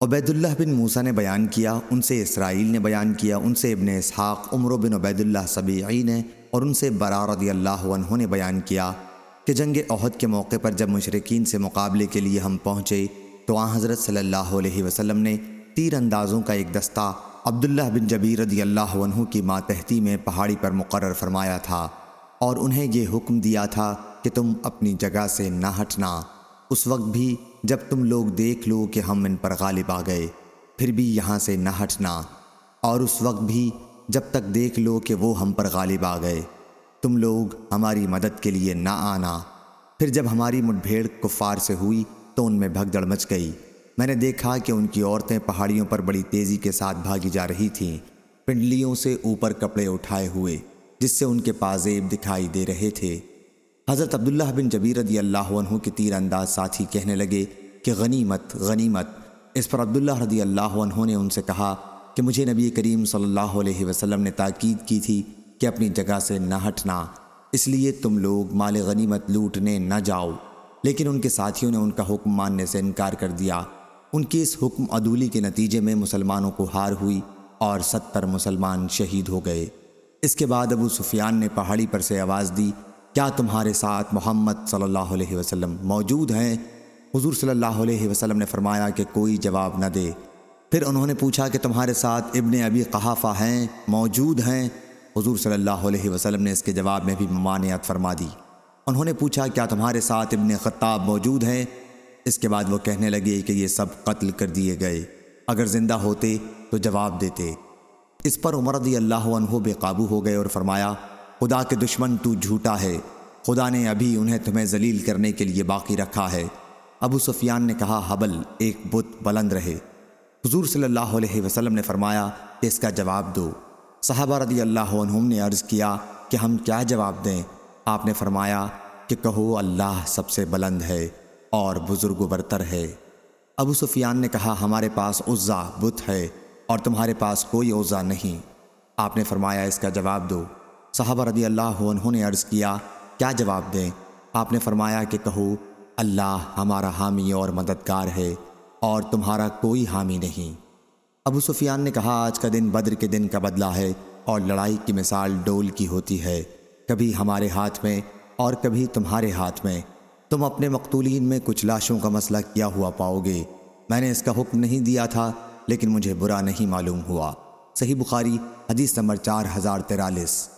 عبید اللہ بن موسیٰ نے بیان کیا، ان سے اسرائیل نے بیان کیا، ان سے ابن اسحاق، عمر بن عبید اللہ سبیعی نے اور ان سے برا رضی اللہ عنہ نے بیان کیا کہ جنگ عہد کے موقع پر جب مشرقین سے مقابلے کے لیے ہم پہنچے تو آن حضرت صلی اللہ علیہ وسلم نے تیر اندازوں کا ایک دستہ عبداللہ بن جبیر رضی اللہ عنہ کی ماتحتی میں پہاڑی پر مقرر فرمایا تھا اور انہیں یہ حکم دیا تھا کہ تم اپنی جگہ سے نہ ہٹنا۔ اس وقت بھی جب تم لوگ دیکھ لو کہ ہم ان پر غالب آ گئے، پھر بھی یہاں سے نہ ہٹنا۔ اور اس وقت بھی جب تک دیکھ لو کہ وہ ہم پر غالب آ گئے، تم لوگ ہماری مدد کے لیے نہ آنا۔ پھر جب ہماری مٹبھیڑ کفار سے ہوئی تو ان میں بھگدڑ مچ گئی۔ میں نے دیکھا کہ ان کی عورتیں پہاڑیوں پر بڑی تیزی کے ساتھ بھاگی جا رہی تھیں۔ پنڈلیوں سے اوپر کپڑے اٹھائے ہوئے، جس سے ان کے پازیب دکھائی دے رہے تھے۔ حضرت عبداللہ بن جبیر رضی اللہ عنہ کے تیر انداز ساتھی کہنے لگے کہ غنیمت غنیمت۔ اس پر عبداللہ رضی اللہ عنہ نے ان سے کہا کہ مجھے نبی کریم صلی اللہ علیہ وسلم نے تاکید کی تھی کہ اپنی جگہ سے نہ ہٹنا، اس لیے تم لوگ مال غنیمت لوٹنے نہ جاؤ۔ لیکن ان کے ساتھیوں نے ان کا حکم ماننے سے انکار کر دیا۔ ان کی اس حکم عدولی کے نتیجے میں مسلمانوں کو ہار ہوئی اور ستر مسلمان شہید ہو گئے۔ اس کے بعد ابو سفیان نے پہاڑی پر سے آواز دی کیا تمہارے ساتھ محمد صلی اللہ علیہ وسلم موجود ہیں؟ حضور صلی اللہ علیہ وسلم نے فرمایا کہ کوئی جواب نہ دے۔ پھر انہوں نے پوچھا کہ تمہارے ساتھ ابن ابی قحافہ ہیں، موجود ہیں؟ حضور صلی اللہ علیہ وسلم نے اس کے جواب میں بھی ممانعت فرما دی۔ انہوں نے پوچھا کیا تمہارے ساتھ ابن خطاب موجود ہیں؟ اس کے بعد وہ کہنے لگے کہ یہ سب قتل کر دیے گئے۔ اگر زندہ ہوتے تو جواب دیتے۔ اس پر عمر رضی اللہ عنہ بے قابو ہو گئے اور فرمایا خدا کے دشمن تو جھوٹا ہے۔ خدا نے ابھی انہیں تمہیں ذلیل کرنے کے لیے باقی رکھا ہے۔ ابو سفیان نے کہا، حبل، ایک بت بلند رہے۔ حضور صلی اللہ علیہ وسلم نے فرمایا کہ اس کا جواب دو۔ صحابہ رضی اللہ عنہم نے عرض کیا کہ ہم کیا جواب دیں؟ آپ نے فرمایا کہ کہو، اللہ سب سے بلند ہے اور بزرگ و برتر ہے۔ ابو سفیان نے کہا، ہمارے پاس عزا بت ہے اور تمہارے پاس کوئی عزا نہیں۔ آپ نے فرمایا، اس کا جواب دو۔ صحابہ رضی اللہ عنہ نے عرض کیا کیا جواب دیں؟ آپ نے فرمایا کہ کہو، اللہ ہمارا حامی اور مددگار ہے اور تمہارا کوئی حامی نہیں۔ ابو سفیان نے کہا، آج کا دن بدر کے دن کا بدلہ ہے اور لڑائی کی مثال ڈول کی ہوتی ہے۔ کبھی ہمارے ہاتھ میں اور کبھی تمہارے ہاتھ میں۔ تم اپنے مقتولین میں کچھ لاشوں کا مسئلہ کیا ہوا پاؤ گے۔ میں نے اس کا حکم نہیں دیا تھا، لیکن مجھے برا نہیں معلوم ہوا۔ صحیح بخاری، حدیث نمبر چار ہزار تیرالیس۔